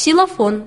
ксилофон